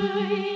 Bye.